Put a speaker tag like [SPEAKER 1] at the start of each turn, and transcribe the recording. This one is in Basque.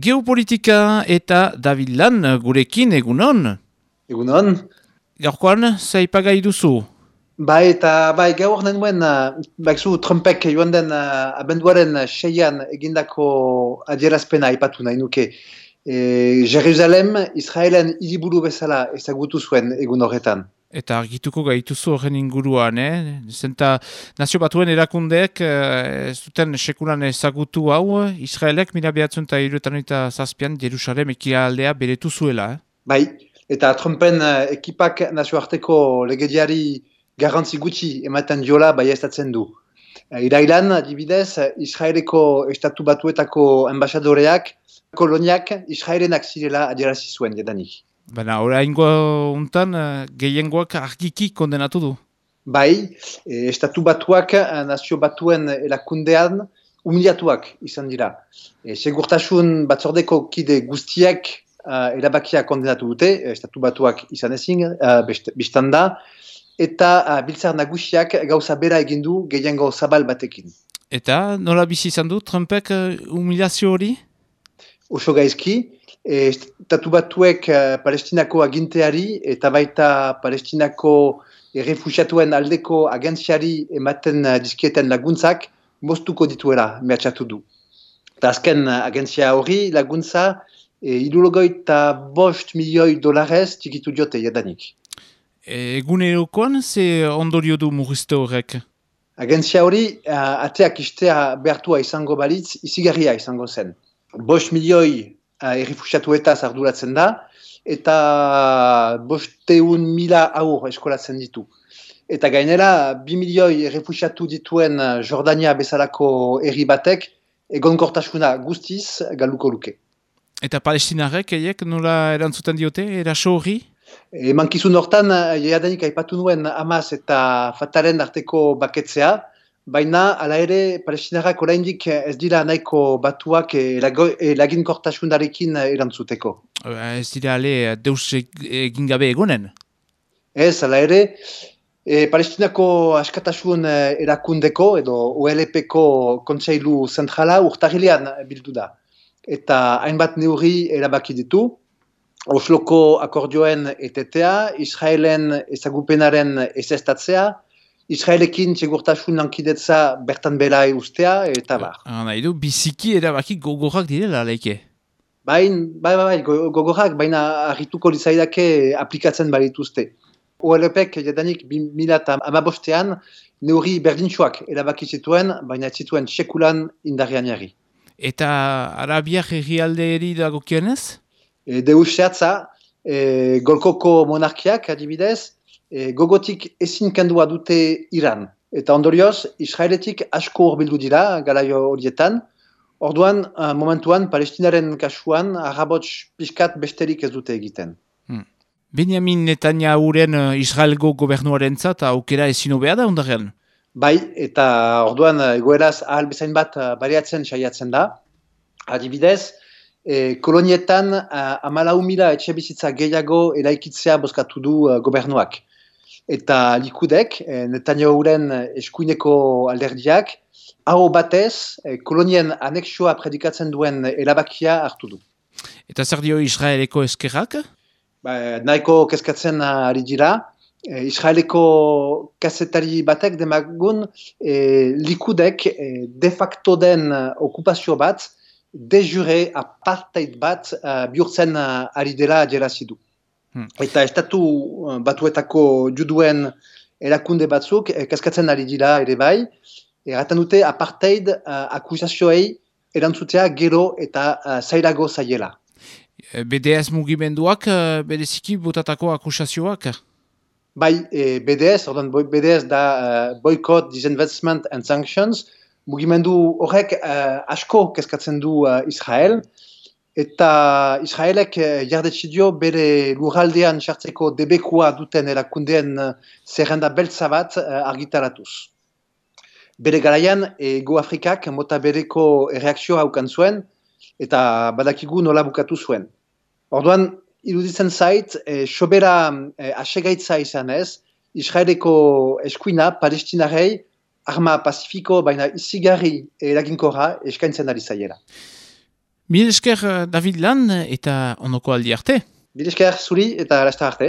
[SPEAKER 1] Geopolitika eta David Lan gurekin egunon.
[SPEAKER 2] Egunon.
[SPEAKER 1] Gaurkoan, zaipagai duzu?
[SPEAKER 2] Bai, eta bai, gaur nenuen, bai, zu Trumpek joan den uh, abenduaren seian egindako adierazpena aipatu nahi nuke. E, Jerusalem, Israelen idiburu bezala ezagutu zuen egun horretan.
[SPEAKER 1] Eta argituko gaituzu horren inguruan, eh? Zenta nazio batuen erakundeek eh, zuten sekulan ezagutu hau, Israelek mila behatzen eta iruetan eta zazpian Jerusalem ekia aldea beretu zuela, eh?
[SPEAKER 2] Bai, eta Trumpen uh, ekipak nazioarteko legediari garrantzi gutxi ematen diola bai du. Uh, irailan, adibidez, Israeleko estatu batuetako ambasadoreak, koloniak Israelenak zirela adierazi zuen jedanik.
[SPEAKER 1] Baina, oraingo untan, uh, gehiengoak argiki kondenatu du?
[SPEAKER 2] Bai, e, estatu batuak, eh, nazio batuen elakundean, humiliatuak izan dira. E, segurtasun batzordeko kide guztiak uh, erabakia kondenatu dute, estatu batuak izan ezin, uh, biztan da, eta uh, biltzar nagusiak gauza bera egindu gehiengo zabal batekin.
[SPEAKER 1] Eta nola bizi izan du, Trumpek uh, humiliazio hori?
[SPEAKER 2] Oso gaizki, e, estatu batuek uh, palestinako aginteari eta baita palestinako errefusiatuen aldeko agentziari ematen uh, dizkieten laguntzak moztuko dituela mehatxatu du. Eta azken agentzia hori laguntza e, idulogoi eta bost milioi dolarez txikitu diote jadanik.
[SPEAKER 1] Egun erokoan, ze ondorio du murrizte horrek?
[SPEAKER 2] Agentzia hori, ateak istea behartua izango balitz, izigarria izango zen. Bost milioi uh, errefusiatuetaz arduratzen da, eta bosteun mila aur eskolatzen ditu. Eta gainera, bi milioi errefusiatu dituen uh, Jordania bezalako herri batek, egon kortasuna guztiz galuko luke.
[SPEAKER 1] Eta palestinarek, eiek, nola erantzuten diote, eraso hori?
[SPEAKER 2] Eman kizun hortan, jadanik aipatu nuen amaz eta fataren arteko baketzea, Baina, ala ere, palestinarrak oraindik ez dira nahiko batuak lagin kortasundarekin erantzuteko.
[SPEAKER 1] Ez dira, ale, deus egin gabe egonen?
[SPEAKER 2] Ez, ala ere, e, palestinako askatasun erakundeko edo OLP-ko kontseilu zentrala urtarilean bildu da. Eta hainbat neurri erabaki ditu, Osloko akordioen etetea, Israelen ezagupenaren ezestatzea, Israelekin txegurtasun lankidetza bertan bela ustea, eta bar.
[SPEAKER 1] Ah, nahi du, biziki erabaki gogorrak direla, leike?
[SPEAKER 2] Bain, bai, bai, bai, gogorrak, baina harrituko lizaidake aplikatzen balituzte. OLPek, jadanik, mila eta amabostean, neuri berdintxoak erabaki zituen, baina zituen txekulan indarrian jarri.
[SPEAKER 1] Eta arabiak egialde eri dagokionez?
[SPEAKER 2] E, Deus zehatza, e, golkoko monarkiak, adibidez, e, gogotik ezin kendua dute Iran. Eta ondorioz, Israeletik asko horbildu dira, galaio horietan, orduan, uh, momentuan, palestinaren kasuan, arabots pixkat besterik ez dute egiten.
[SPEAKER 1] Hmm. Benjamin Netanyahuren uh, Israelgo gobernuaren zat, aukera ezin obea da ondarean?
[SPEAKER 2] Bai, eta orduan, egoeraz, ahal bezain bat uh, bariatzen saiatzen da. Adibidez, e, kolonietan uh, amalau mila etxe bizitza gehiago eraikitzea bozkatu du uh, gobernuak eta likudek, e, Netanyahuren eskuineko alderdiak, hau batez, e, kolonien anexioa predikatzen duen erabakia hartu du.
[SPEAKER 1] Eta zer dio Israeleko eskerrak?
[SPEAKER 2] Ba, nahiko keskatzen ari dira. E, Israeleko kasetari batek demagun e, likudek e, de facto den okupazio bat, de jure apartheid bat uh, bihurtzen uh, ari dela jelazidu. Hmm. Eta estatu uh, batuetako juduen erakunde batzuk, eh, kaskatzen ari dira ere bai, erratan dute apartheid uh, akusazioei erantzutea gero eta uh, zairago zaiela.
[SPEAKER 1] Eh, BDS mugimenduak, uh, bereziki botatako akusazioak?
[SPEAKER 2] Bai, eh, BDS, ordan BDS da uh, Boycott, Disinvestment and Sanctions, mugimendu horrek uh, asko kaskatzen du uh, Israel, Eta Israelek eh, jardetxidio bere lurraldean sartzeko debekua duten erakundeen eh, zerrenda beltza bat eh, argitaratuz. Bere garaian, Ego Afrikak mota bereko erreakzio haukan zuen, eta badakigu nola bukatu zuen. Orduan, iruditzen zait, e, sobera e, asegaitza izan ez, Israeleko eskuina, palestinarei, arma pacifiko, baina izigarri eraginkorra eskaintzen ari zaiera.
[SPEAKER 1] Mil esker David Lan eta onoko aldi arte.
[SPEAKER 2] Mil esker zuri eta lasta arte.